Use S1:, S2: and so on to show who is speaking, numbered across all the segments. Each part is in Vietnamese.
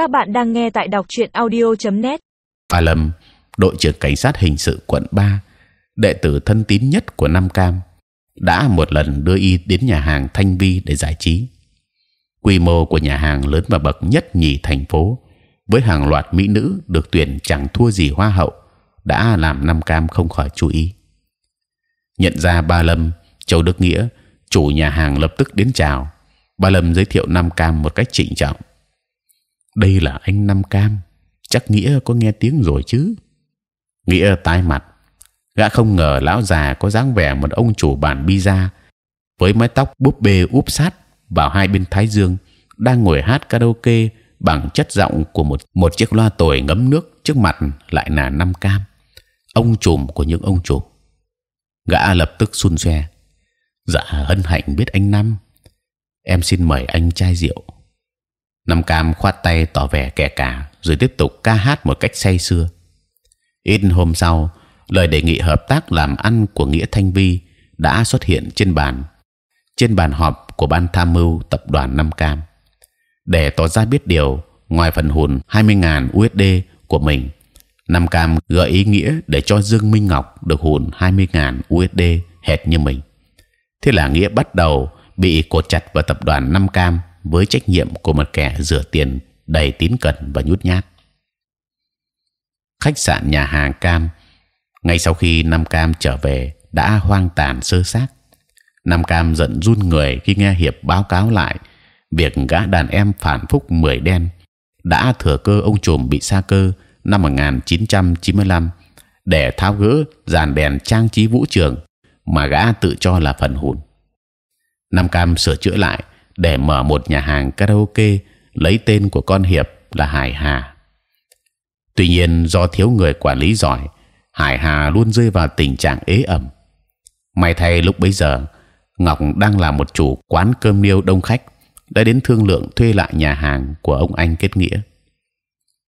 S1: Các bạn đang nghe tại đọc truyện audio.net.
S2: A Lâm, đội trưởng cảnh sát hình sự quận 3, đệ tử thân tín nhất của Nam Cam, đã một lần đưa y đến nhà hàng Thanh Vi để giải trí. Quy mô của nhà hàng lớn và bậc nhất nhì thành phố, với hàng loạt mỹ nữ được tuyển chẳng thua gì hoa hậu, đã làm Nam Cam không khỏi chú ý. Nhận ra Ba Lâm, Châu Đức Nghĩa, chủ nhà hàng lập tức đến chào. Ba Lâm giới thiệu Nam Cam một cách trịnh trọng. Đây là anh Nam Cam, chắc Nghĩa có nghe tiếng rồi chứ? Nghĩa tái mặt, gã không ngờ lão già có dáng vẻ một ông chủ bản pizza với mái tóc búp bê úp sát vào hai bên thái dương đang ngồi hát karaoke bằng chất giọng của một một chiếc loa tồi ngấm nước trước mặt lại là Nam Cam, ông trùm của những ông trùm. Gã lập tức xun xoe. Dạ hân hạnh biết anh Năm. Em xin mời anh chai rượu. Nam Cam khoát tay tỏ vẻ kẻ cả, rồi tiếp tục ca hát một cách say sưa. Ít hôm sau, lời đề nghị hợp tác làm ăn của nghĩa Thanh Vi đã xuất hiện trên bàn trên bàn họp của ban tham mưu tập đoàn Nam Cam. Để tỏ ra biết điều ngoài phần hùn 20.000 USD của mình Nam Cam gợi ý nghĩa để cho Dương Minh Ngọc được hùn 20.000 USD hệt như mình. Thế là nghĩa bắt đầu bị cột chặt vào tập đoàn Nam Cam với trách nhiệm của một kẻ rửa tiền đầy tín cẩn và nhút nhát khách sạn nhà hàng Cam, ngay sau khi Nam Cam trở về, đã hoang tàn sơ xác Nam Cam giận run người khi nghe hiệp báo cáo lại việc gã đàn em phản phúc mười đen đã thừa cơ ông trùm bị sa cơ năm 1995 để tháo gỡ dàn đèn trang trí vũ trường mà gã tự cho là phần hùn. Nam Cam sửa chữa lại để mở một nhà hàng karaoke lấy tên của con hiệp là Hải Hà. Tuy nhiên do thiếu người quản lý giỏi, Hải Hà luôn rơi vào tình trạng ế ẩm. May thay lúc bấy giờ Ngọc đang là một chủ quán cơm niêu đông khách đã đến thương lượng thuê lại nhà hàng của ông anh kết nghĩa.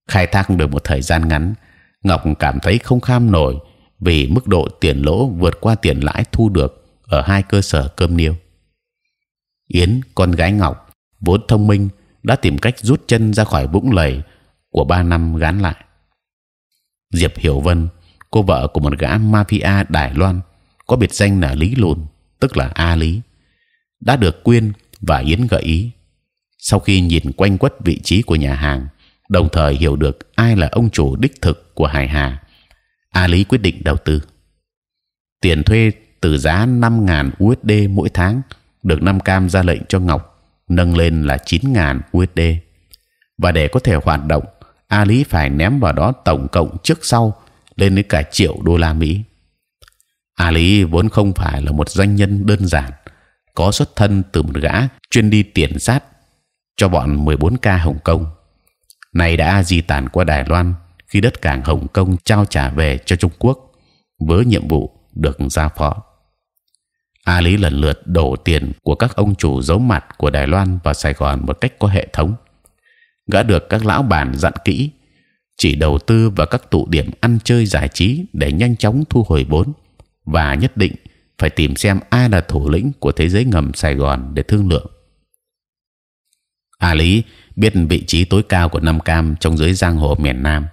S2: Khai thác được một thời gian ngắn, Ngọc cảm thấy không kham nổi vì mức độ tiền lỗ vượt qua tiền lãi thu được ở hai cơ sở cơm niêu. Yến, con gái Ngọc, vốn thông minh, đã tìm cách rút chân ra khỏi vũng lầy của ba năm gán lại. Diệp Hiểu Vân, cô vợ của một gã mafia Đài Loan, có biệt danh là Lý Lùn, tức là A Lý, đã được Quyên và Yến gợi ý. Sau khi nhìn quanh quất vị trí của nhà hàng, đồng thời hiểu được ai là ông chủ đích thực của Hải Hà, A Lý quyết định đầu tư. Tiền thuê từ giá 5.000 USD mỗi tháng được Nam Cam ra lệnh cho Ngọc nâng lên là 9.000 USD và để có thể hoạt động, A Lý phải ném vào đó tổng cộng trước sau lên đến cả triệu đô la Mỹ. A Lý vốn không phải là một doanh nhân đơn giản, có xuất thân từ một gã chuyên đi tiền sát cho bọn 14k Hồng Kông. Này đã di tản qua Đài Loan khi đất cảng Hồng Kông trao trả về cho Trung Quốc với nhiệm vụ được giao phó. A Lý lần lượt đổ tiền của các ông chủ giấu mặt của Đài Loan và Sài Gòn một cách có hệ thống. Gã được các lão bản dặn kỹ, chỉ đầu tư vào các tụ điểm ăn chơi giải trí để nhanh chóng thu hồi vốn và nhất định phải tìm xem ai là thủ lĩnh của thế giới ngầm Sài Gòn để thương lượng. A Lý biết vị trí tối cao của Nam Cam trong giới giang hồ miền Nam,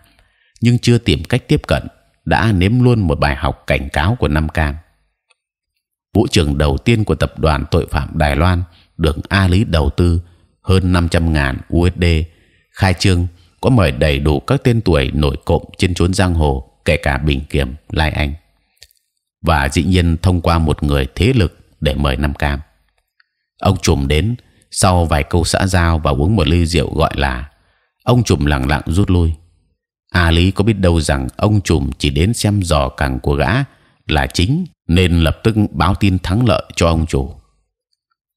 S2: nhưng chưa tìm cách tiếp cận, đã nếm luôn một bài học cảnh cáo của Nam Cam. Vũ trường đầu tiên của tập đoàn tội phạm Đài Loan được A Lý đầu tư hơn 500 ngàn USD, khai trương có mời đầy đủ các tên tuổi nổi cộm trên chốn giang hồ, kể cả Bình Kiểm, Lai Anh và dĩ nhiên thông qua một người thế lực để mời Nam Cam. Ông trùm đến sau vài câu xã giao và uống một ly rượu gọi là ông trùm lặng lặng rút lui. A Lý có biết đâu rằng ông trùm chỉ đến xem dò cẳng của gã là chính nên lập tức báo tin thắng lợi cho ông chủ.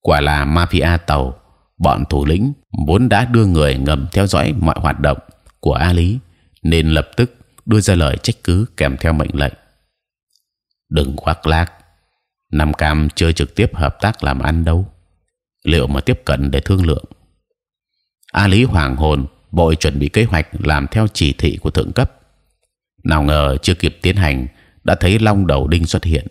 S2: Quả là mafia tàu, bọn thủ lĩnh vốn đã đưa người ngầm theo dõi mọi hoạt động của A Lý nên lập tức đưa ra lời trách cứ kèm theo mệnh lệnh. Đừng khoác lác Nam Cam chưa trực tiếp hợp tác làm ăn đâu. Liệu mà tiếp cận để thương lượng? A Lý hoàng hồn bội chuẩn bị kế hoạch làm theo chỉ thị của thượng cấp. Nào ngờ chưa kịp tiến hành đã thấy Long đầu đinh xuất hiện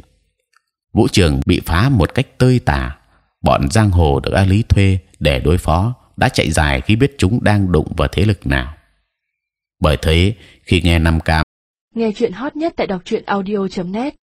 S2: vũ trường bị phá một cách tơi tả bọn giang hồ được A Lý thuê để đối phó đã chạy dài khi biết chúng đang đụng vào thế lực nào. Bởi thế, khi nghe năm Cam
S1: nghe chuyện hot nhất tại đọc truyện audio .net